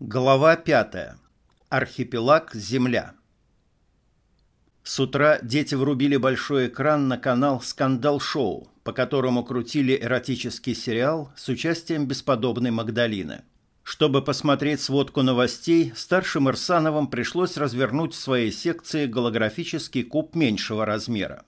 Глава 5. Архипелаг Земля. С утра дети врубили большой экран на канал «Скандал-шоу», по которому крутили эротический сериал с участием бесподобной Магдалины. Чтобы посмотреть сводку новостей, старшим Ирсановым пришлось развернуть в своей секции голографический куб меньшего размера.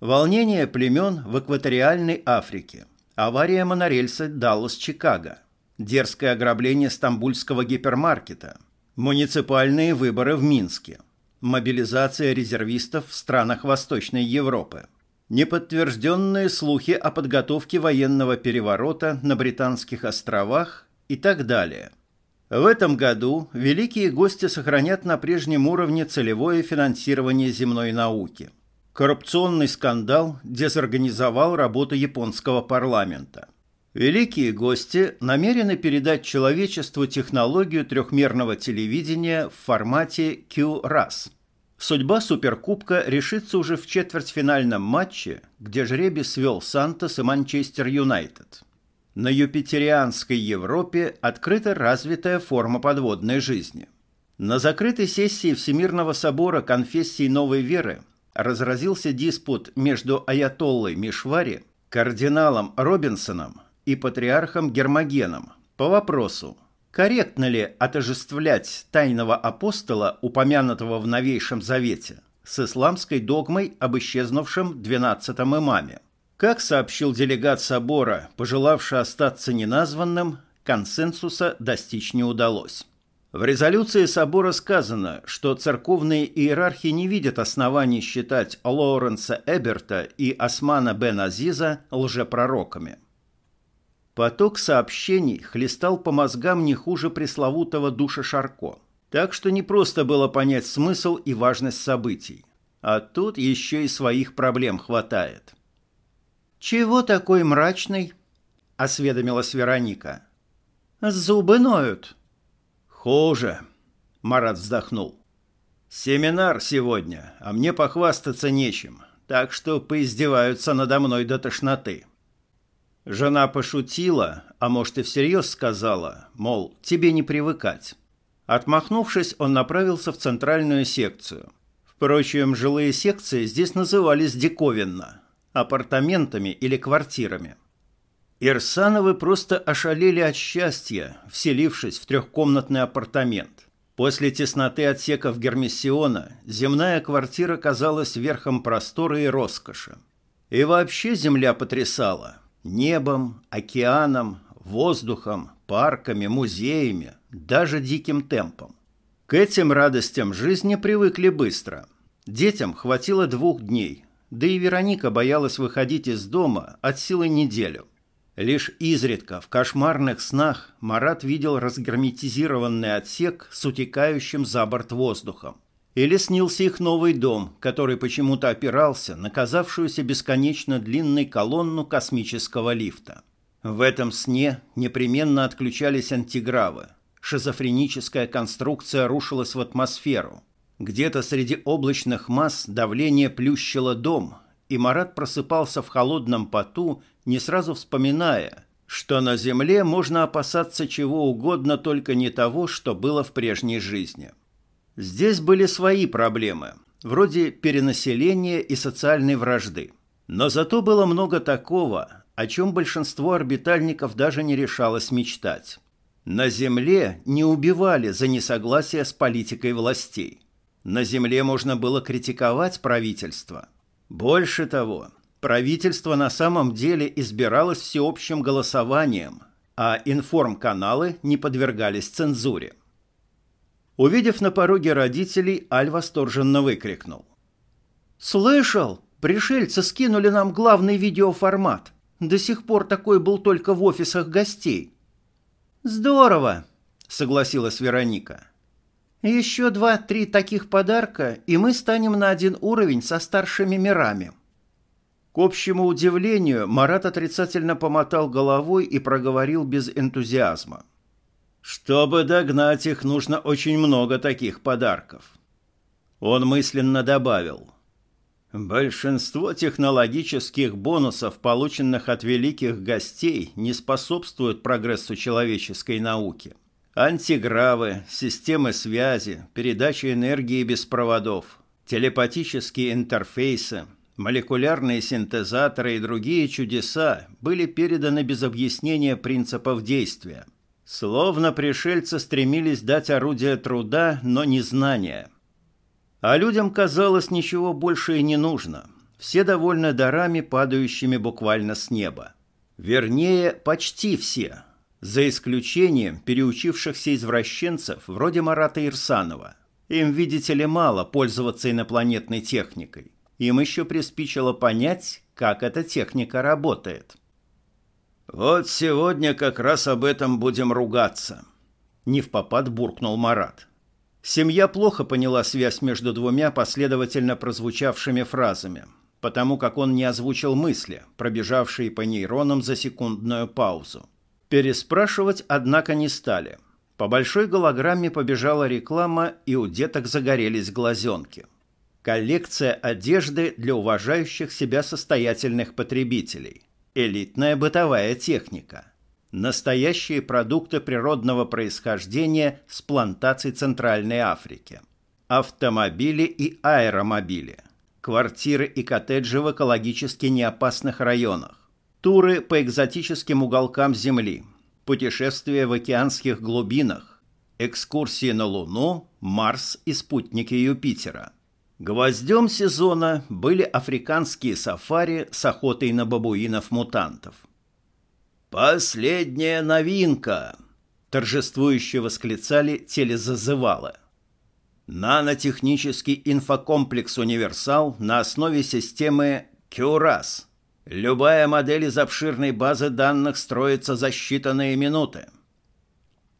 Волнение племен в экваториальной Африке. Авария монорельса Даллас-Чикаго. Дерзкое ограбление стамбульского гипермаркета. Муниципальные выборы в Минске. Мобилизация резервистов в странах Восточной Европы. Неподтвержденные слухи о подготовке военного переворота на Британских островах и так далее. В этом году великие гости сохранят на прежнем уровне целевое финансирование земной науки. Коррупционный скандал дезорганизовал работу японского парламента. Великие гости намерены передать человечеству технологию трехмерного телевидения в формате Q-RAS. Судьба Суперкубка решится уже в четвертьфинальном матче, где жребий свел Сантос и Манчестер Юнайтед. На юпитерианской Европе открыта развитая форма подводной жизни. На закрытой сессии Всемирного собора конфессий новой веры разразился диспут между аятоллой Мишвари, кардиналом Робинсоном и патриархом Гермогеном по вопросу, корректно ли отожествлять тайного апостола, упомянутого в Новейшем Завете, с исламской догмой об исчезнувшем двенадцатом имаме. Как сообщил делегат собора, пожелавший остаться неназванным, консенсуса достичь не удалось. В резолюции собора сказано, что церковные иерархи не видят оснований считать Лоуренса Эберта и Османа бен Азиза лжепророками. Поток сообщений хлестал по мозгам не хуже пресловутого душа Шарко. Так что не просто было понять смысл и важность событий. А тут еще и своих проблем хватает. «Чего такой мрачный?» – осведомилась Вероника. «Зубы ноют». «Хуже», – Марат вздохнул. «Семинар сегодня, а мне похвастаться нечем, так что поиздеваются надо мной до тошноты». Жена пошутила, а может и всерьез сказала, мол, тебе не привыкать. Отмахнувшись, он направился в центральную секцию. Впрочем, жилые секции здесь назывались диковинно – апартаментами или квартирами. Ирсановы просто ошалели от счастья, вселившись в трехкомнатный апартамент. После тесноты отсеков Гермиссиона земная квартира казалась верхом простора и роскоши. И вообще земля потрясала – Небом, океаном, воздухом, парками, музеями, даже диким темпом. К этим радостям жизни привыкли быстро. Детям хватило двух дней, да и Вероника боялась выходить из дома от силы неделю. Лишь изредка в кошмарных снах Марат видел разгерметизированный отсек с утекающим за борт воздухом. Или снился их новый дом, который почему-то опирался на казавшуюся бесконечно длинной колонну космического лифта. В этом сне непременно отключались антигравы. Шизофреническая конструкция рушилась в атмосферу. Где-то среди облачных масс давление плющило дом, и Марат просыпался в холодном поту, не сразу вспоминая, что на Земле можно опасаться чего угодно, только не того, что было в прежней жизни. Здесь были свои проблемы, вроде перенаселения и социальной вражды. Но зато было много такого, о чем большинство орбитальников даже не решалось мечтать. На Земле не убивали за несогласие с политикой властей. На Земле можно было критиковать правительство. Больше того, правительство на самом деле избиралось всеобщим голосованием, а информканалы не подвергались цензуре. Увидев на пороге родителей, Аль восторженно выкрикнул. «Слышал? Пришельцы скинули нам главный видеоформат. До сих пор такой был только в офисах гостей». «Здорово!» — согласилась Вероника. «Еще два-три таких подарка, и мы станем на один уровень со старшими мирами». К общему удивлению, Марат отрицательно помотал головой и проговорил без энтузиазма. Чтобы догнать их, нужно очень много таких подарков. Он мысленно добавил. Большинство технологических бонусов, полученных от великих гостей, не способствуют прогрессу человеческой науки. Антигравы, системы связи, передача энергии без проводов, телепатические интерфейсы, молекулярные синтезаторы и другие чудеса были переданы без объяснения принципов действия. Словно пришельцы стремились дать орудие труда, но не знания. А людям казалось ничего больше и не нужно. Все довольны дарами, падающими буквально с неба. Вернее, почти все – за исключением переучившихся извращенцев вроде Марата Ирсанова. Им, видите ли, мало пользоваться инопланетной техникой. Им еще приспичило понять, как эта техника работает. «Вот сегодня как раз об этом будем ругаться», — не в попад буркнул Марат. Семья плохо поняла связь между двумя последовательно прозвучавшими фразами, потому как он не озвучил мысли, пробежавшие по нейронам за секундную паузу. Переспрашивать, однако, не стали. По большой голограмме побежала реклама, и у деток загорелись глазенки. Коллекция одежды для уважающих себя состоятельных потребителей. Элитная бытовая техника. Настоящие продукты природного происхождения с плантаций Центральной Африки. Автомобили и аэромобили. Квартиры и коттеджи в экологически неопасных районах туры по экзотическим уголкам Земли, путешествия в океанских глубинах, экскурсии на Луну, Марс и спутники Юпитера. Гвоздем сезона были африканские сафари с охотой на бабуинов-мутантов. «Последняя новинка!» – торжествующе восклицали телезазывалы. Нанотехнический инфокомплекс «Универсал» на основе системы «Кюрас» Любая модель из обширной базы данных строится за считанные минуты.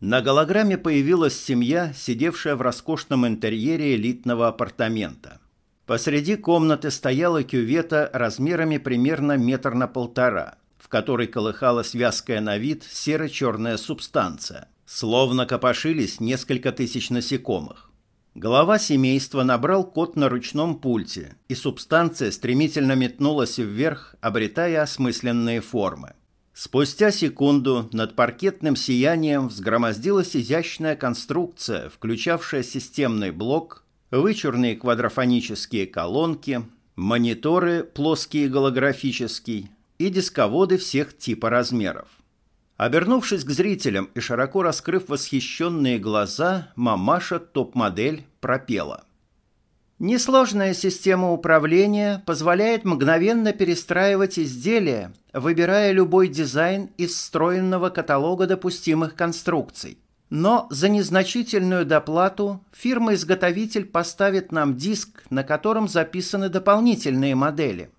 На голограмме появилась семья, сидевшая в роскошном интерьере элитного апартамента. Посреди комнаты стояла кювета размерами примерно метр на полтора, в которой колыхалась вязкая на вид серо-черная субстанция. Словно копошились несколько тысяч насекомых. Глава семейства набрал код на ручном пульте, и субстанция стремительно метнулась вверх, обретая осмысленные формы. Спустя секунду над паркетным сиянием взгромоздилась изящная конструкция, включавшая системный блок, вычурные квадрофонические колонки, мониторы плоские голографический и дисководы всех типа размеров. Обернувшись к зрителям и широко раскрыв восхищенные глаза, мамаша топ-модель пропела. Несложная система управления позволяет мгновенно перестраивать изделия, выбирая любой дизайн из встроенного каталога допустимых конструкций. Но за незначительную доплату фирма-изготовитель поставит нам диск, на котором записаны дополнительные модели.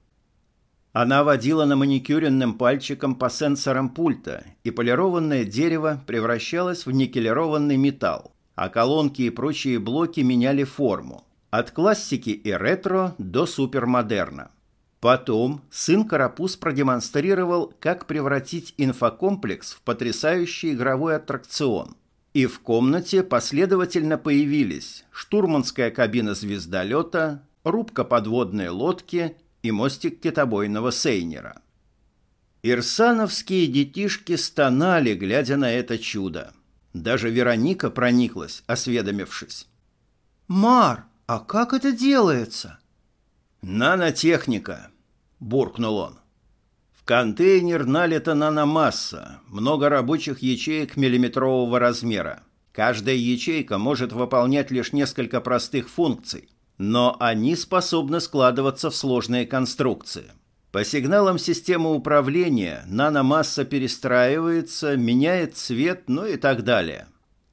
Она водила на маникюренным пальчиком по сенсорам пульта, и полированное дерево превращалось в никелированный металл, а колонки и прочие блоки меняли форму. От классики и ретро до супермодерна. Потом сын Карапуз продемонстрировал, как превратить инфокомплекс в потрясающий игровой аттракцион. И в комнате последовательно появились штурманская кабина звездолета, рубка подводной лодки и мостик китобойного Сейнера. Ирсановские детишки стонали, глядя на это чудо. Даже Вероника прониклась, осведомившись. «Мар, а как это делается?» «Нанотехника», — буркнул он. «В контейнер налита наномасса, много рабочих ячеек миллиметрового размера. Каждая ячейка может выполнять лишь несколько простых функций, но они способны складываться в сложные конструкции. По сигналам системы управления наномасса перестраивается, меняет цвет, ну и так далее.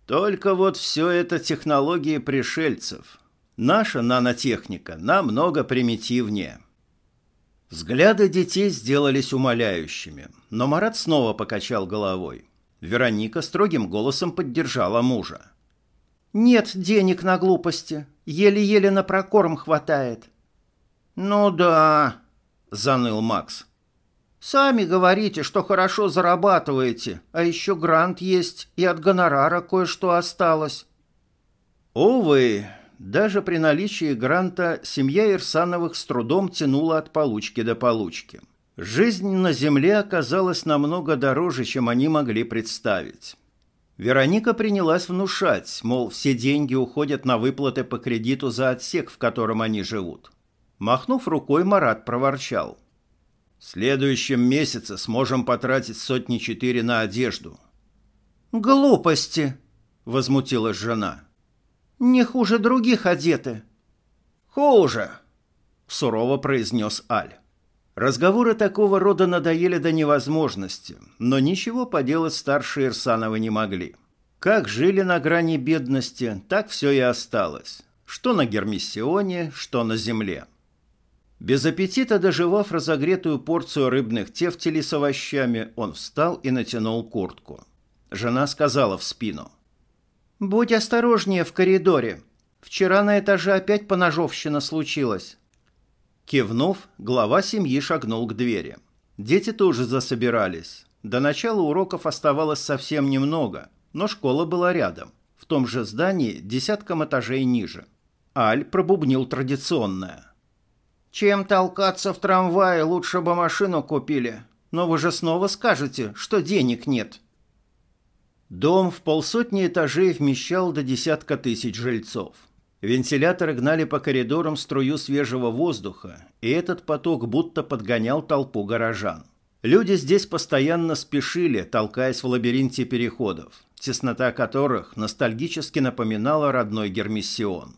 Только вот все это технологии пришельцев. Наша нанотехника намного примитивнее. Взгляды детей сделались умоляющими, но Марат снова покачал головой. Вероника строгим голосом поддержала мужа. «Нет денег на глупости. Еле-еле на прокорм хватает». «Ну да», — заныл Макс. «Сами говорите, что хорошо зарабатываете, а еще грант есть, и от гонорара кое-что осталось». Увы, даже при наличии гранта семья Ирсановых с трудом тянула от получки до получки. Жизнь на земле оказалась намного дороже, чем они могли представить. Вероника принялась внушать, мол, все деньги уходят на выплаты по кредиту за отсек, в котором они живут. Махнув рукой, Марат проворчал. «В следующем месяце сможем потратить сотни четыре на одежду». «Глупости!» — возмутилась жена. «Не хуже других одеты». «Хуже!» — сурово произнес Аль. Разговоры такого рода надоели до невозможности, но ничего поделать старшие Ирсановы не могли. Как жили на грани бедности, так все и осталось. Что на Гермиссионе, что на земле. Без аппетита доживав разогретую порцию рыбных тефтелей с овощами, он встал и натянул куртку. Жена сказала в спину. «Будь осторожнее в коридоре. Вчера на этаже опять поножовщина случилась». Кивнув, глава семьи шагнул к двери. Дети тоже засобирались. До начала уроков оставалось совсем немного, но школа была рядом, в том же здании десятком этажей ниже. Аль пробубнил традиционное. «Чем толкаться в трамвае, лучше бы машину купили. Но вы же снова скажете, что денег нет». Дом в полсотни этажей вмещал до десятка тысяч жильцов. Вентиляторы гнали по коридорам струю свежего воздуха, и этот поток будто подгонял толпу горожан. Люди здесь постоянно спешили, толкаясь в лабиринте переходов, теснота которых ностальгически напоминала родной Гермиссион.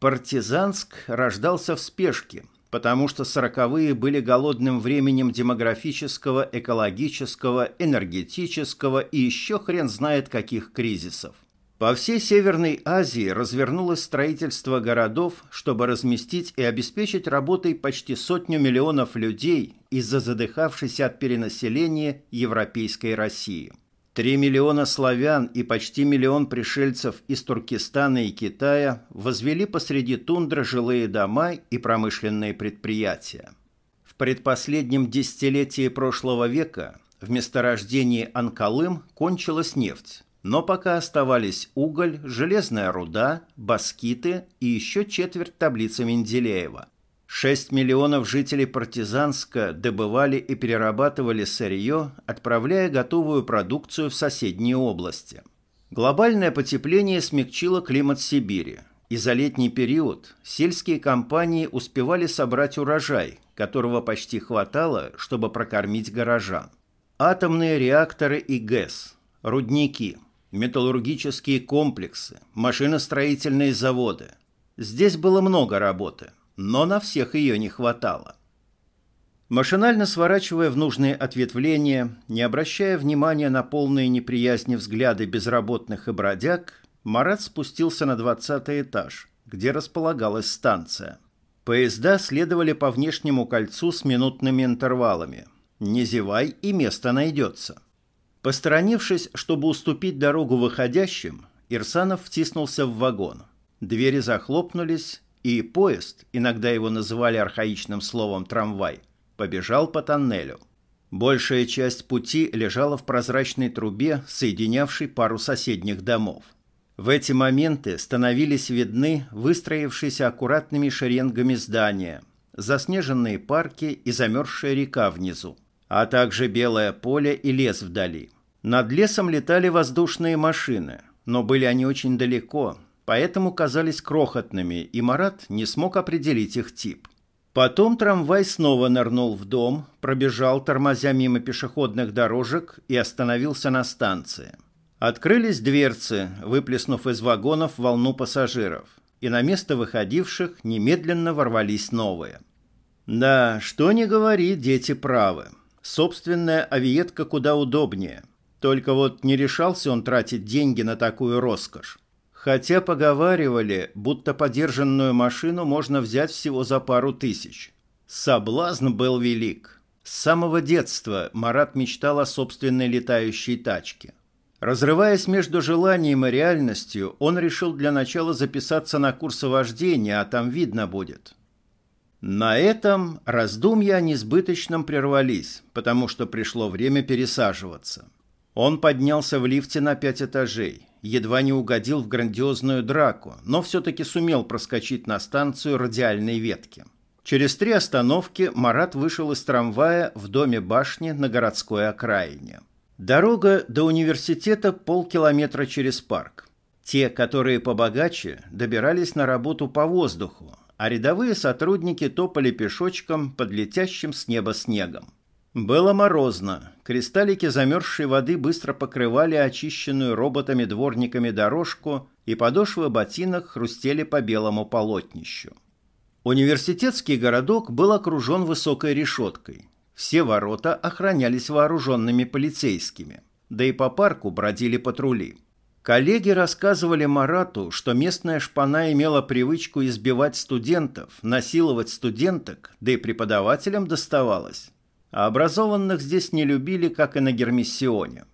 Партизанск рождался в спешке, потому что сороковые были голодным временем демографического, экологического, энергетического и еще хрен знает каких кризисов. По всей Северной Азии развернулось строительство городов, чтобы разместить и обеспечить работой почти сотню миллионов людей из-за задыхавшейся от перенаселения европейской России. Три миллиона славян и почти миллион пришельцев из Туркестана и Китая возвели посреди тундры жилые дома и промышленные предприятия. В предпоследнем десятилетии прошлого века в месторождении Анкалым кончилась нефть, но пока оставались уголь, железная руда, баскиты и еще четверть таблицы Менделеева. 6 миллионов жителей Партизанска добывали и перерабатывали сырье, отправляя готовую продукцию в соседние области. Глобальное потепление смягчило климат Сибири, и за летний период сельские компании успевали собрать урожай, которого почти хватало, чтобы прокормить горожан. Атомные реакторы и ГЭС, рудники – металлургические комплексы, машиностроительные заводы. Здесь было много работы, но на всех ее не хватало. Машинально сворачивая в нужные ответвления, не обращая внимания на полные неприязни взгляды безработных и бродяг, Марат спустился на двадцатый этаж, где располагалась станция. Поезда следовали по внешнему кольцу с минутными интервалами. Не зевай, и место найдется. Посторонившись, чтобы уступить дорогу выходящим, Ирсанов втиснулся в вагон. Двери захлопнулись, и поезд, иногда его называли архаичным словом «трамвай», побежал по тоннелю. Большая часть пути лежала в прозрачной трубе, соединявшей пару соседних домов. В эти моменты становились видны выстроившиеся аккуратными шеренгами здания, заснеженные парки и замерзшая река внизу, а также белое поле и лес вдали. Над лесом летали воздушные машины, но были они очень далеко, поэтому казались крохотными, и Марат не смог определить их тип. Потом трамвай снова нырнул в дом, пробежал, тормозя мимо пешеходных дорожек и остановился на станции. Открылись дверцы, выплеснув из вагонов волну пассажиров, и на место выходивших немедленно ворвались новые. Да, что не говори, дети правы. Собственная авиетка куда удобнее – только вот не решался он тратить деньги на такую роскошь. Хотя поговаривали, будто подержанную машину можно взять всего за пару тысяч. Соблазн был велик. С самого детства Марат мечтал о собственной летающей тачке. Разрываясь между желанием и реальностью, он решил для начала записаться на курсы вождения, а там видно будет. На этом раздумья о несбыточном прервались, потому что пришло время пересаживаться. Он поднялся в лифте на пять этажей, едва не угодил в грандиозную драку, но все-таки сумел проскочить на станцию радиальной ветки. Через три остановки Марат вышел из трамвая в доме башни на городской окраине. Дорога до университета полкилометра через парк. Те, которые побогаче, добирались на работу по воздуху, а рядовые сотрудники топали пешочком под летящим с неба снегом. Было морозно, кристаллики замерзшей воды быстро покрывали очищенную роботами-дворниками дорожку, и подошвы ботинок хрустели по белому полотнищу. Университетский городок был окружен высокой решеткой. Все ворота охранялись вооруженными полицейскими, да и по парку бродили патрули. Коллеги рассказывали Марату, что местная шпана имела привычку избивать студентов, насиловать студенток, да и преподавателям доставалось а образованных здесь не любили, как и на Гермиссионе.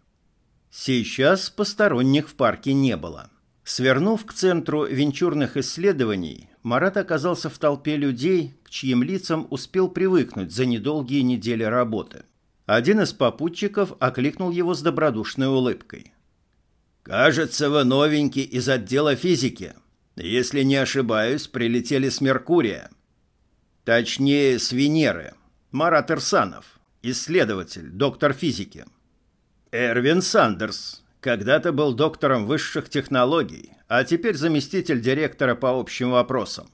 Сейчас посторонних в парке не было. Свернув к центру венчурных исследований, Марат оказался в толпе людей, к чьим лицам успел привыкнуть за недолгие недели работы. Один из попутчиков окликнул его с добродушной улыбкой. «Кажется, вы новенький из отдела физики. Если не ошибаюсь, прилетели с Меркурия. Точнее, с Венеры. Марат Ирсанов, исследователь, доктор физики. Эрвин Сандерс, когда-то был доктором высших технологий, а теперь заместитель директора по общим вопросам.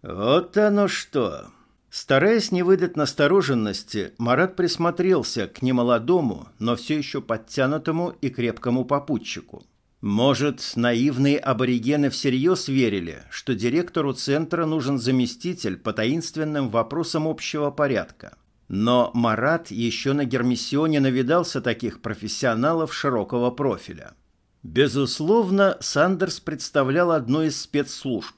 Вот оно что. Стараясь не выдать настороженности, Марат присмотрелся к немолодому, но все еще подтянутому и крепкому попутчику. Может, наивные аборигены всерьез верили, что директору центра нужен заместитель по таинственным вопросам общего порядка. Но Марат еще на Гермиссионе навидался таких профессионалов широкого профиля. Безусловно, Сандерс представлял одну из спецслужб.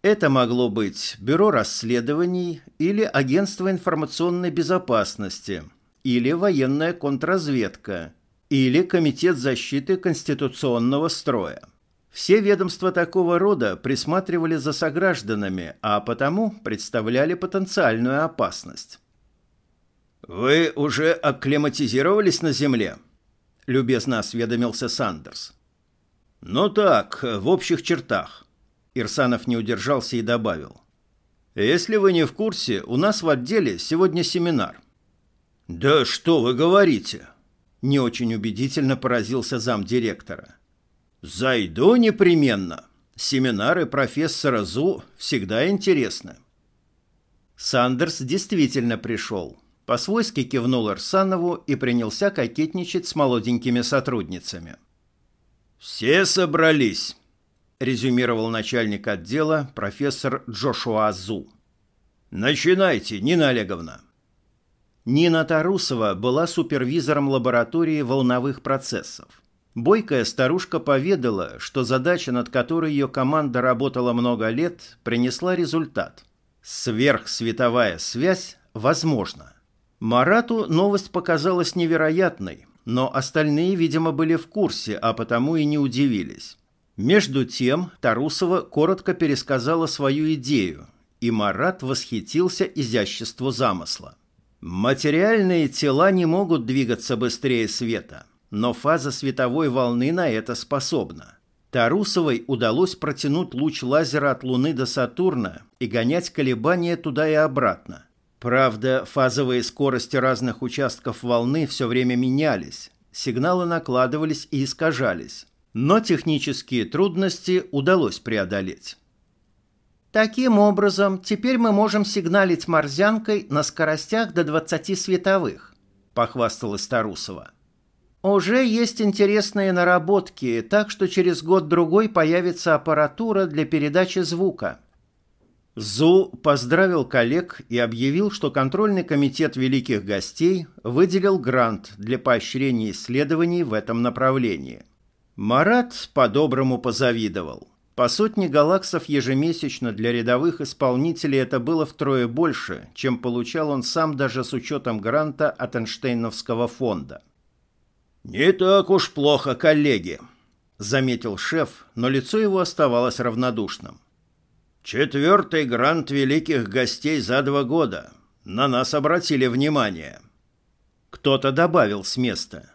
Это могло быть Бюро расследований или Агентство информационной безопасности, или военная контрразведка – или Комитет защиты конституционного строя. Все ведомства такого рода присматривали за согражданами, а потому представляли потенциальную опасность. «Вы уже акклиматизировались на Земле?» – любезно осведомился Сандерс. «Ну так, в общих чертах». Ирсанов не удержался и добавил. «Если вы не в курсе, у нас в отделе сегодня семинар». «Да что вы говорите?» Не очень убедительно поразился замдиректора. «Зайду непременно. Семинары профессора Зу всегда интересны». Сандерс действительно пришел. По-свойски кивнул Арсанову и принялся кокетничать с молоденькими сотрудницами. «Все собрались», – резюмировал начальник отдела профессор Джошуа Зу. «Начинайте, Нина Олеговна». Нина Тарусова была супервизором лаборатории волновых процессов. Бойкая старушка поведала, что задача, над которой ее команда работала много лет, принесла результат. Сверхсветовая связь возможна. Марату новость показалась невероятной, но остальные, видимо, были в курсе, а потому и не удивились. Между тем Тарусова коротко пересказала свою идею, и Марат восхитился изяществу замысла. Материальные тела не могут двигаться быстрее света, но фаза световой волны на это способна. Тарусовой удалось протянуть луч лазера от Луны до Сатурна и гонять колебания туда и обратно. Правда, фазовые скорости разных участков волны все время менялись, сигналы накладывались и искажались, но технические трудности удалось преодолеть. Таким образом, теперь мы можем сигналить морзянкой на скоростях до 20 световых, похвасталась Тарусова. Уже есть интересные наработки, так что через год-другой появится аппаратура для передачи звука. Зу поздравил коллег и объявил, что контрольный комитет великих гостей выделил грант для поощрения исследований в этом направлении. Марат по-доброму позавидовал. По сотне галаксов ежемесячно для рядовых исполнителей это было втрое больше, чем получал он сам даже с учетом гранта от Эйнштейновского фонда. «Не так уж плохо, коллеги», — заметил шеф, но лицо его оставалось равнодушным. «Четвертый грант великих гостей за два года. На нас обратили внимание». Кто-то добавил с места.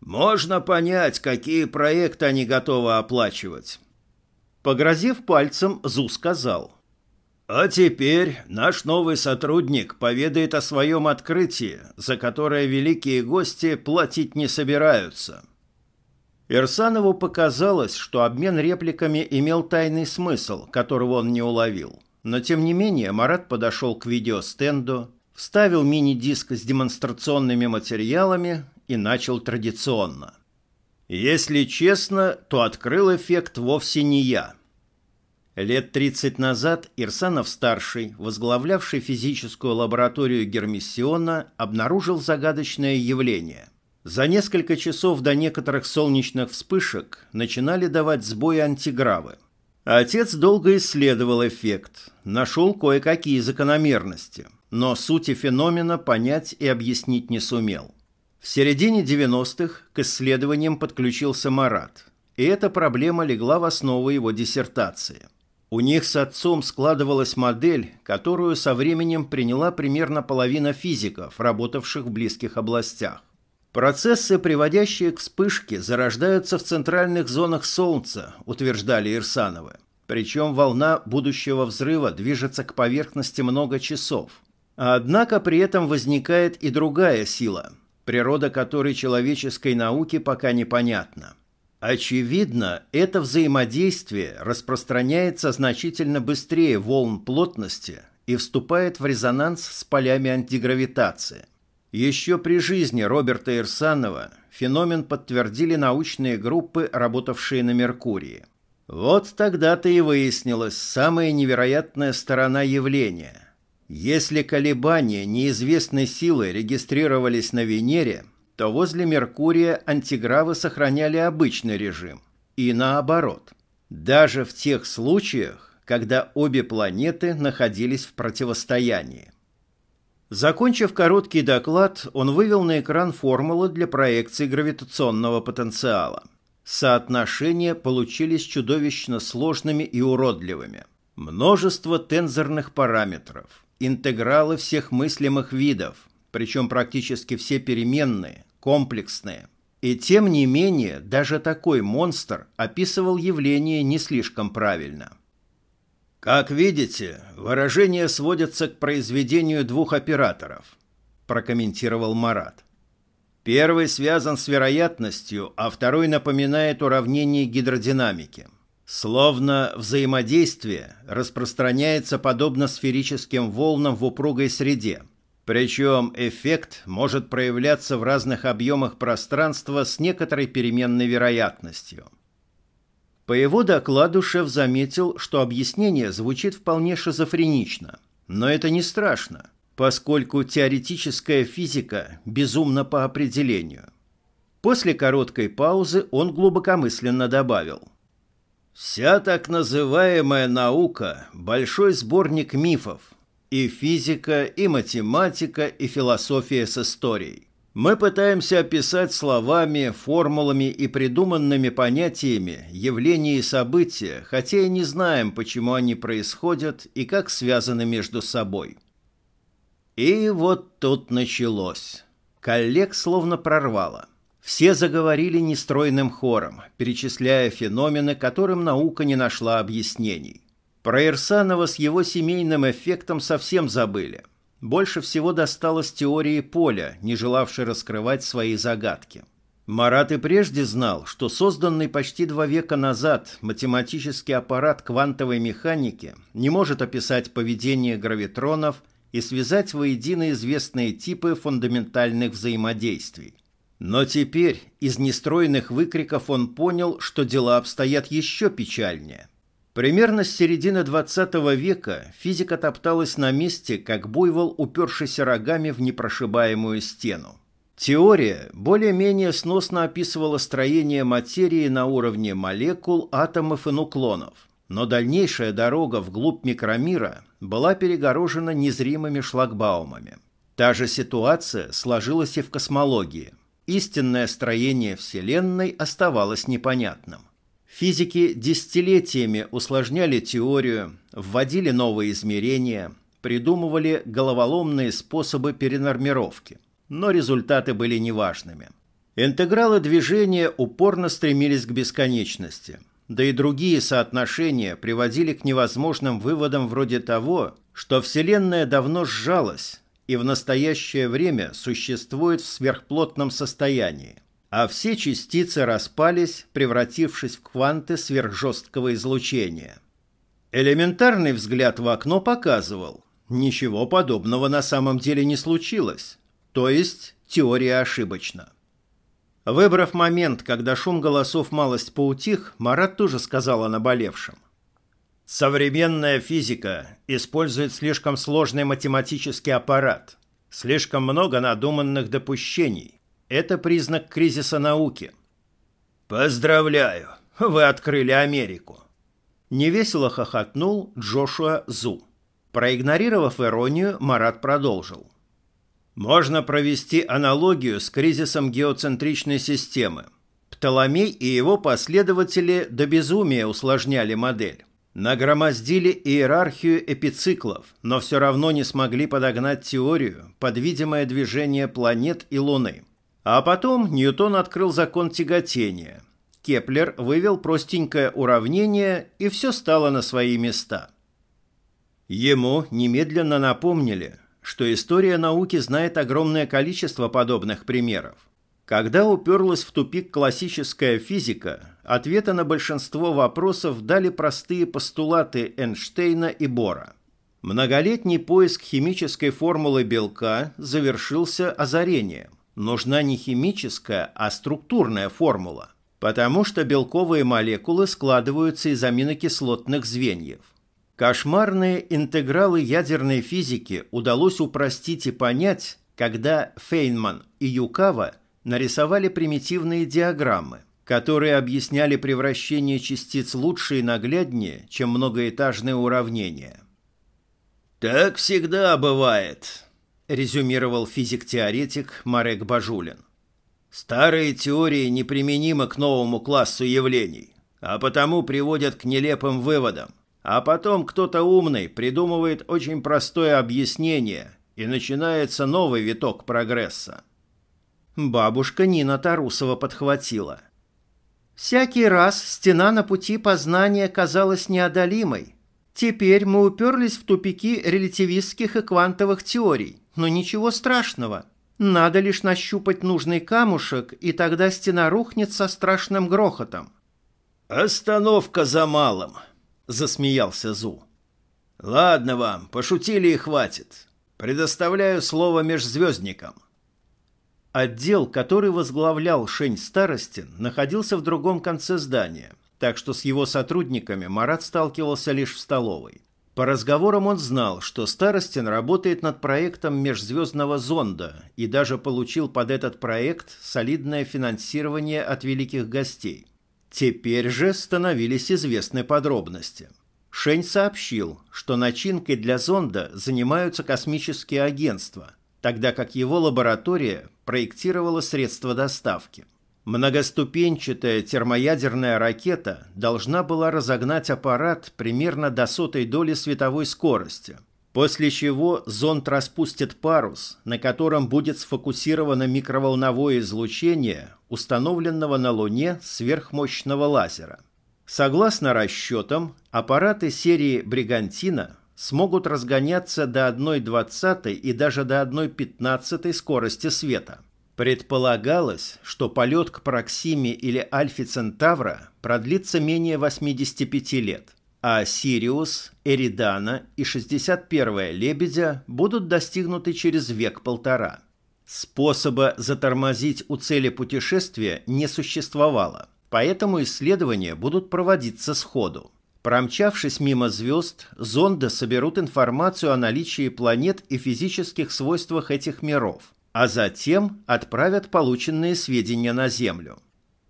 «Можно понять, какие проекты они готовы оплачивать. Погрозив пальцем, Зу сказал. А теперь наш новый сотрудник поведает о своем открытии, за которое великие гости платить не собираются. Ирсанову показалось, что обмен репликами имел тайный смысл, которого он не уловил. Но тем не менее Марат подошел к видеостенду, вставил мини-диск с демонстрационными материалами и начал традиционно. Если честно, то открыл эффект вовсе не я – Лет 30 назад Ирсанов-старший, возглавлявший физическую лабораторию Гермиссиона, обнаружил загадочное явление. За несколько часов до некоторых солнечных вспышек начинали давать сбои антигравы. Отец долго исследовал эффект, нашел кое-какие закономерности, но сути феномена понять и объяснить не сумел. В середине 90-х к исследованиям подключился Марат, и эта проблема легла в основу его диссертации. У них с отцом складывалась модель, которую со временем приняла примерно половина физиков, работавших в близких областях. Процессы, приводящие к вспышке, зарождаются в центральных зонах Солнца, утверждали Ирсановы. Причем волна будущего взрыва движется к поверхности много часов. Однако при этом возникает и другая сила, природа которой человеческой науке пока непонятна. Очевидно, это взаимодействие распространяется значительно быстрее волн плотности и вступает в резонанс с полями антигравитации. Еще при жизни Роберта Ирсанова феномен подтвердили научные группы, работавшие на Меркурии. Вот тогда-то и выяснилась самая невероятная сторона явления. Если колебания неизвестной силы регистрировались на Венере – то возле Меркурия антигравы сохраняли обычный режим. И наоборот. Даже в тех случаях, когда обе планеты находились в противостоянии. Закончив короткий доклад, он вывел на экран формулы для проекции гравитационного потенциала. Соотношения получились чудовищно сложными и уродливыми. Множество тензорных параметров, интегралы всех мыслимых видов, причем практически все переменные, комплексные. И тем не менее, даже такой монстр описывал явление не слишком правильно. Как видите, выражение сводится к произведению двух операторов, прокомментировал Марат. Первый связан с вероятностью, а второй напоминает уравнение гидродинамики. Словно взаимодействие распространяется подобно сферическим волнам в упругой среде – причем эффект может проявляться в разных объемах пространства с некоторой переменной вероятностью. По его докладу шеф заметил, что объяснение звучит вполне шизофренично. Но это не страшно, поскольку теоретическая физика безумна по определению. После короткой паузы он глубокомысленно добавил. «Вся так называемая наука – большой сборник мифов, и физика, и математика, и философия с историей. Мы пытаемся описать словами, формулами и придуманными понятиями явления и события, хотя и не знаем, почему они происходят и как связаны между собой. И вот тут началось. Коллег словно прорвало. Все заговорили нестройным хором, перечисляя феномены, которым наука не нашла объяснений. Про Ирсанова с его семейным эффектом совсем забыли. Больше всего досталось теории поля, не желавшей раскрывать свои загадки. Марат и прежде знал, что созданный почти два века назад математический аппарат квантовой механики не может описать поведение гравитронов и связать воедино известные типы фундаментальных взаимодействий. Но теперь из нестроенных выкриков он понял, что дела обстоят еще печальнее. Примерно с середины 20 века физика топталась на месте, как буйвол, упершийся рогами в непрошибаемую стену. Теория более-менее сносно описывала строение материи на уровне молекул, атомов и нуклонов, но дальнейшая дорога вглубь микромира была перегорожена незримыми шлагбаумами. Та же ситуация сложилась и в космологии. Истинное строение Вселенной оставалось непонятным. Физики десятилетиями усложняли теорию, вводили новые измерения, придумывали головоломные способы перенормировки, но результаты были неважными. Интегралы движения упорно стремились к бесконечности, да и другие соотношения приводили к невозможным выводам вроде того, что Вселенная давно сжалась и в настоящее время существует в сверхплотном состоянии, а все частицы распались, превратившись в кванты сверхжесткого излучения. Элементарный взгляд в окно показывал, ничего подобного на самом деле не случилось, то есть теория ошибочна. Выбрав момент, когда шум голосов малость поутих, Марат тоже сказал о наболевшем. Современная физика использует слишком сложный математический аппарат, слишком много надуманных допущений. Это признак кризиса науки. Поздравляю, вы открыли Америку. Невесело хохотнул Джошуа Зу. Проигнорировав иронию, Марат продолжил. Можно провести аналогию с кризисом геоцентричной системы. Птолемей и его последователи до безумия усложняли модель. Нагромоздили иерархию эпициклов, но все равно не смогли подогнать теорию под видимое движение планет и Луны. А потом Ньютон открыл закон тяготения. Кеплер вывел простенькое уравнение, и все стало на свои места. Ему немедленно напомнили, что история науки знает огромное количество подобных примеров. Когда уперлась в тупик классическая физика, ответы на большинство вопросов дали простые постулаты Эйнштейна и Бора. Многолетний поиск химической формулы белка завершился озарением. Нужна не химическая, а структурная формула, потому что белковые молекулы складываются из аминокислотных звеньев. Кошмарные интегралы ядерной физики удалось упростить и понять, когда Фейнман и Юкава нарисовали примитивные диаграммы, которые объясняли превращение частиц лучше и нагляднее, чем многоэтажные уравнения. «Так всегда бывает», – резюмировал физик-теоретик Марек Бажулин. «Старые теории неприменимы к новому классу явлений, а потому приводят к нелепым выводам. А потом кто-то умный придумывает очень простое объяснение, и начинается новый виток прогресса. Бабушка Нина Тарусова подхватила. Всякий раз стена на пути познания казалась неодолимой. Теперь мы уперлись в тупики релятивистских и квантовых теорий. Но ничего страшного. Надо лишь нащупать нужный камушек, и тогда стена рухнет со страшным грохотом. «Остановка за малым», засмеялся Зу. Ладно вам, пошутили и хватит. Предоставляю слово межзвездникам. Отдел, который возглавлял Шень Старостин, находился в другом конце здания, так что с его сотрудниками Марат сталкивался лишь в столовой. По разговорам он знал, что Старостин работает над проектом межзвездного зонда и даже получил под этот проект солидное финансирование от великих гостей. Теперь же становились известны подробности. Шень сообщил, что начинкой для зонда занимаются космические агентства, тогда как его лаборатория проектировала средства доставки. Многоступенчатая термоядерная ракета должна была разогнать аппарат примерно до сотой доли световой скорости – После чего зонд распустит парус, на котором будет сфокусировано микроволновое излучение, установленного на Луне сверхмощного лазера. Согласно расчетам, аппараты серии «Бригантина» смогут разгоняться до 1,20 и даже до 1,15 скорости света. Предполагалось, что полет к Проксиме или Альфе Центавра продлится менее 85 лет – а Сириус, Эридана и 61-я Лебедя будут достигнуты через век-полтора. Способа затормозить у цели путешествия не существовало, поэтому исследования будут проводиться сходу. Промчавшись мимо звезд, зонды соберут информацию о наличии планет и физических свойствах этих миров, а затем отправят полученные сведения на Землю.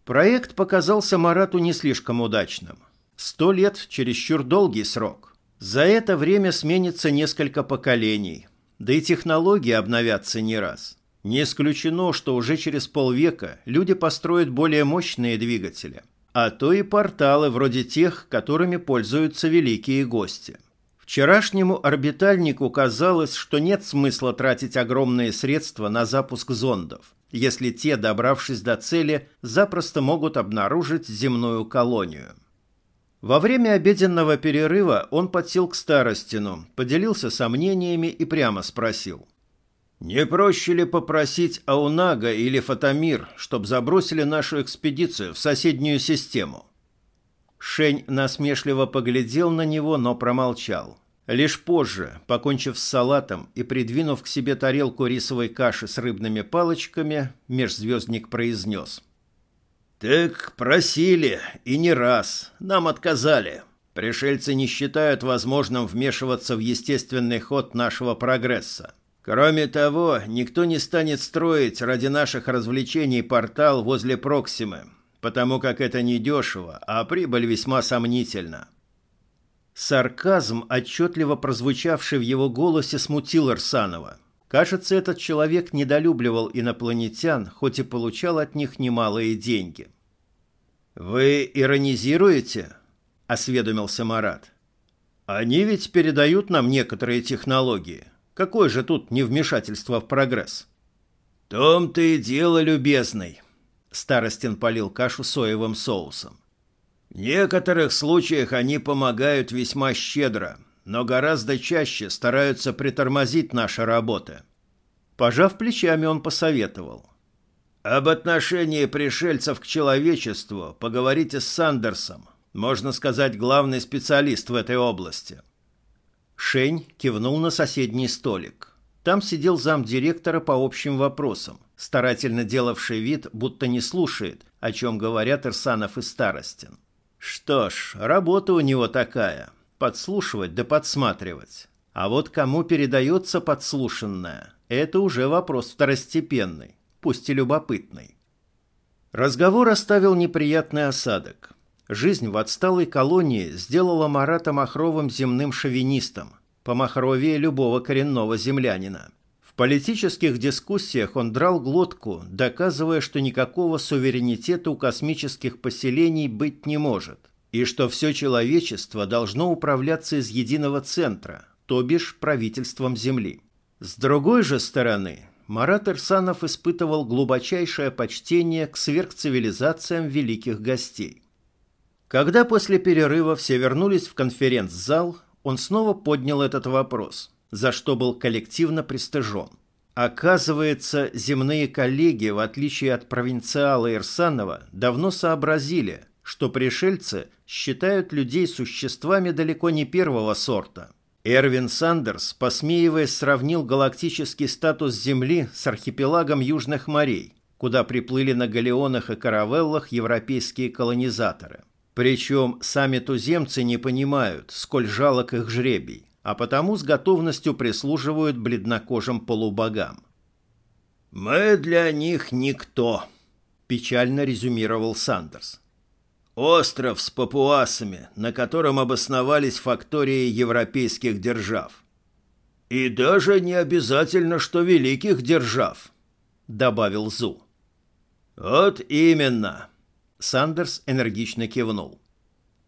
Проект показался Марату не слишком удачным – Сто лет – чересчур долгий срок. За это время сменится несколько поколений, да и технологии обновятся не раз. Не исключено, что уже через полвека люди построят более мощные двигатели, а то и порталы вроде тех, которыми пользуются великие гости. Вчерашнему орбитальнику казалось, что нет смысла тратить огромные средства на запуск зондов, если те, добравшись до цели, запросто могут обнаружить земную колонию. Во время обеденного перерыва он подсел к Старостину, поделился сомнениями и прямо спросил. «Не проще ли попросить Аунага или Фатамир, чтоб забросили нашу экспедицию в соседнюю систему?» Шень насмешливо поглядел на него, но промолчал. Лишь позже, покончив с салатом и придвинув к себе тарелку рисовой каши с рыбными палочками, межзвездник произнес – «Так просили, и не раз. Нам отказали. Пришельцы не считают возможным вмешиваться в естественный ход нашего прогресса. Кроме того, никто не станет строить ради наших развлечений портал возле Проксимы, потому как это недешево, а прибыль весьма сомнительна». Сарказм, отчетливо прозвучавший в его голосе, смутил Арсанова. Кажется, этот человек недолюбливал инопланетян, хоть и получал от них немалые деньги. «Вы иронизируете?» – осведомился Марат. «Они ведь передают нам некоторые технологии. Какое же тут невмешательство в прогресс?» «Том-то и дело, любезный», – Старостин полил кашу соевым соусом. «В некоторых случаях они помогают весьма щедро, но гораздо чаще стараются притормозить наши работы». Пожав плечами, он посоветовал. Об отношении пришельцев к человечеству поговорите с Сандерсом. Можно сказать, главный специалист в этой области. Шень кивнул на соседний столик. Там сидел замдиректора по общим вопросам, старательно делавший вид, будто не слушает, о чем говорят Ирсанов и Старостин. Что ж, работа у него такая – подслушивать да подсматривать. А вот кому передается подслушанное – это уже вопрос второстепенный пусть и любопытный. Разговор оставил неприятный осадок. Жизнь в отсталой колонии сделала Марата Махровым земным шовинистом, помахровее любого коренного землянина. В политических дискуссиях он драл глотку, доказывая, что никакого суверенитета у космических поселений быть не может, и что все человечество должно управляться из единого центра, то бишь правительством Земли. С другой же стороны, Марат Ирсанов испытывал глубочайшее почтение к сверхцивилизациям великих гостей. Когда после перерыва все вернулись в конференц-зал, он снова поднял этот вопрос, за что был коллективно пристыжен. Оказывается, земные коллеги, в отличие от провинциала Ирсанова, давно сообразили, что пришельцы считают людей существами далеко не первого сорта – Эрвин Сандерс, посмеиваясь, сравнил галактический статус Земли с архипелагом Южных морей, куда приплыли на галеонах и каравеллах европейские колонизаторы. Причем сами туземцы не понимают, сколь жалок их жребий, а потому с готовностью прислуживают бледнокожим полубогам. «Мы для них никто», – печально резюмировал Сандерс. Остров с папуасами, на котором обосновались фактории европейских держав. И даже не обязательно, что великих держав, добавил Зу. Вот именно. Сандерс энергично кивнул.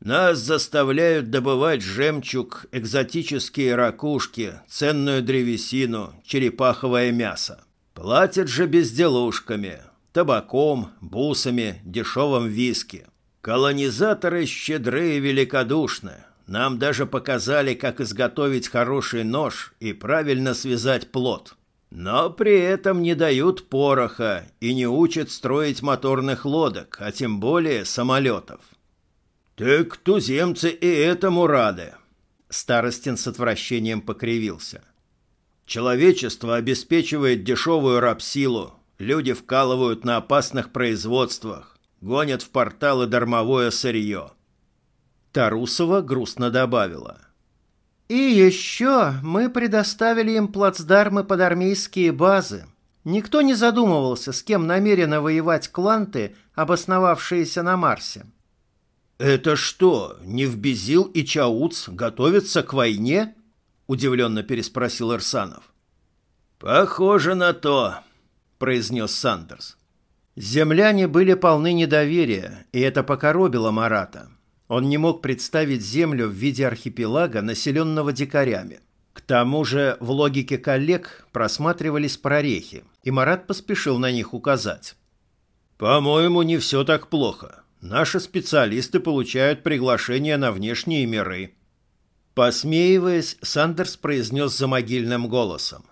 Нас заставляют добывать жемчуг, экзотические ракушки, ценную древесину, черепаховое мясо. Платят же безделушками, табаком, бусами, дешевым виски. Колонизаторы щедрые и великодушны. Нам даже показали, как изготовить хороший нож и правильно связать плод. Но при этом не дают пороха и не учат строить моторных лодок, а тем более самолетов. Так туземцы и этому рады. Старостин с отвращением покривился. Человечество обеспечивает дешевую рабсилу, люди вкалывают на опасных производствах, гонят в порталы дармовое сырье. Тарусова грустно добавила. «И еще мы предоставили им плацдармы под армейские базы. Никто не задумывался, с кем намерены воевать кланты, обосновавшиеся на Марсе». «Это что, не Невбезил и Чауц готовятся к войне?» – удивленно переспросил Ирсанов. «Похоже на то», – произнес Сандерс. Земляне были полны недоверия, и это покоробило Марата. Он не мог представить Землю в виде архипелага, населенного дикарями. К тому же в логике коллег просматривались прорехи, и Марат поспешил на них указать. «По-моему, не все так плохо. наши специалисты получают приглашение на внешние миры. Посмеиваясь, Сандерс произнес за могильным голосом.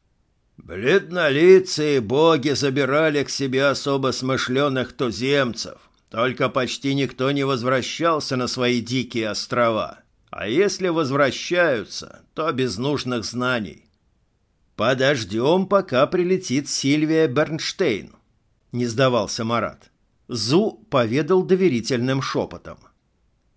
Бледнолицые боги забирали к себе особо смышленых туземцев, только почти никто не возвращался на свои дикие острова. А если возвращаются, то без нужных знаний. «Подождем, пока прилетит Сильвия Бернштейн», — не сдавался Марат. Зу поведал доверительным шепотом.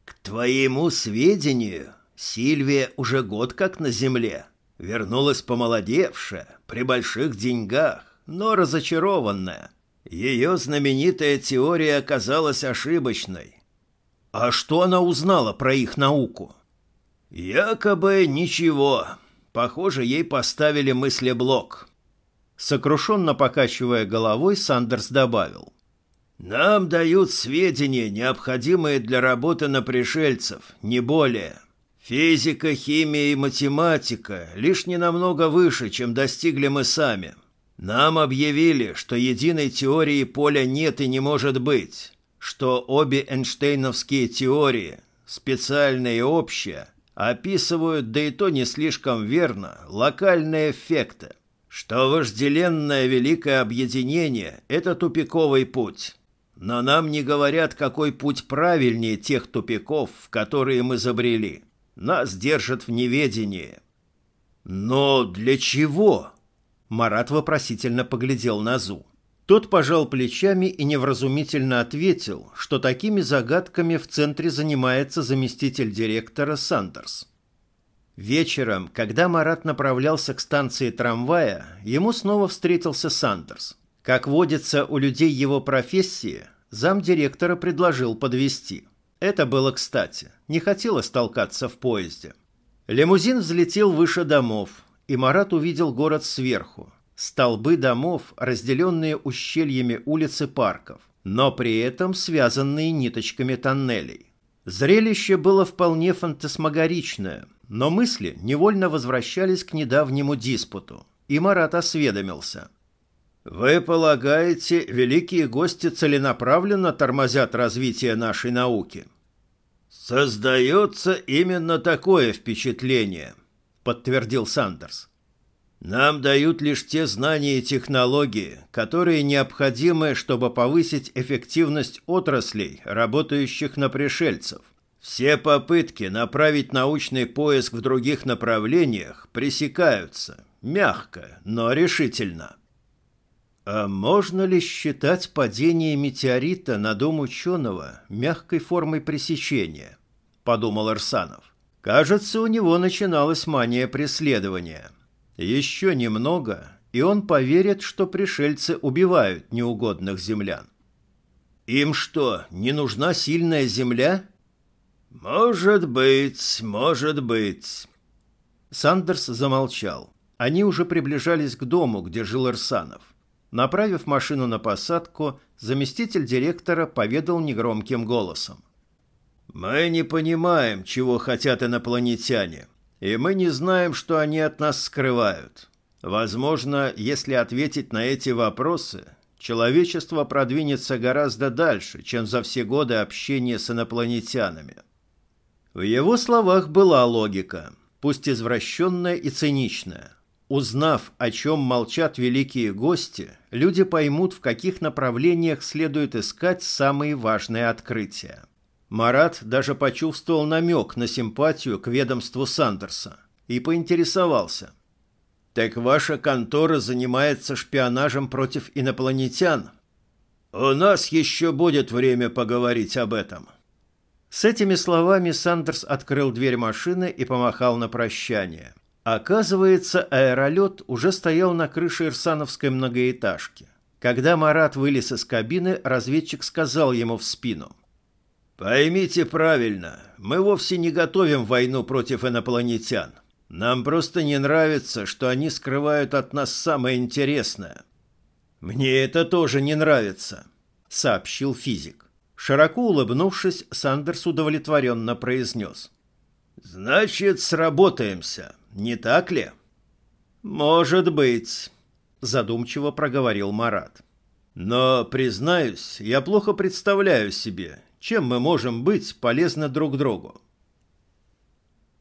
«К твоему сведению, Сильвия уже год как на земле. Вернулась помолодевшая, при больших деньгах, но разочарованная. Ее знаменитая теория оказалась ошибочной. А что она узнала про их науку? Якобы ничего. Похоже, ей поставили мыслеблок. Сокрушенно покачивая головой, Сандерс добавил. «Нам дают сведения, необходимые для работы на пришельцев, не более. Физика, химия и математика лишь не намного выше, чем достигли мы сами. Нам объявили, что единой теории поля нет и не может быть, что обе Эйнштейновские теории, специальная и общая, описывают, да и то не слишком верно, локальные эффекты, что вожделенное великое объединение – это тупиковый путь. Но нам не говорят, какой путь правильнее тех тупиков, в которые мы забрели. Нас держат в неведении. Но для чего? Марат вопросительно поглядел на Зу. Тот пожал плечами и невразумительно ответил, что такими загадками в центре занимается заместитель директора Сандерс. Вечером, когда Марат направлялся к станции трамвая, ему снова встретился Сандерс. Как водится у людей его профессии, замдиректора предложил подвести. Это было кстати, не хотелось толкаться в поезде. Лимузин взлетел выше домов, и Марат увидел город сверху, Столбы домов, разделенные ущельями улиц и парков, но при этом связанные ниточками тоннелей. Зрелище было вполне фантасмагоричное, но мысли невольно возвращались к недавнему диспуту, и Марат осведомился. «Вы полагаете, великие гости целенаправленно тормозят развитие нашей науки?» «Создается именно такое впечатление», — подтвердил Сандерс. Нам дают лишь те знания и технологии, которые необходимы, чтобы повысить эффективность отраслей, работающих на пришельцев. Все попытки направить научный поиск в других направлениях пресекаются, мягко, но решительно. А можно ли считать падение метеорита на дом ученого мягкой формой пресечения? Подумал Арсанов. Кажется, у него начиналась мания преследования. Еще немного, и он поверит, что пришельцы убивают неугодных землян. Им что, не нужна сильная земля? Может быть, может быть. Сандерс замолчал. Они уже приближались к дому, где жил Ирсанов. Направив машину на посадку, заместитель директора поведал негромким голосом. «Мы не понимаем, чего хотят инопланетяне и мы не знаем, что они от нас скрывают. Возможно, если ответить на эти вопросы, человечество продвинется гораздо дальше, чем за все годы общения с инопланетянами. В его словах была логика, пусть извращенная и циничная. Узнав, о чем молчат великие гости, люди поймут, в каких направлениях следует искать самые важные открытия. Марат даже почувствовал намек на симпатию к ведомству Сандерса и поинтересовался. «Так ваша контора занимается шпионажем против инопланетян?» «У нас еще будет время поговорить об этом». С этими словами Сандерс открыл дверь машины и помахал на прощание. Оказывается, аэролет уже стоял на крыше Ирсановской многоэтажки. Когда Марат вылез из кабины, разведчик сказал ему в спину – Поймите правильно, мы вовсе не готовим войну против инопланетян. Нам просто не нравится, что они скрывают от нас самое интересное. Мне это тоже не нравится, сообщил физик. Широко улыбнувшись, Сандерс удовлетворенно произнес. Значит, сработаемся, не так ли? Может быть, задумчиво проговорил Марат. Но, признаюсь, я плохо представляю себе, чем мы можем быть полезны друг другу.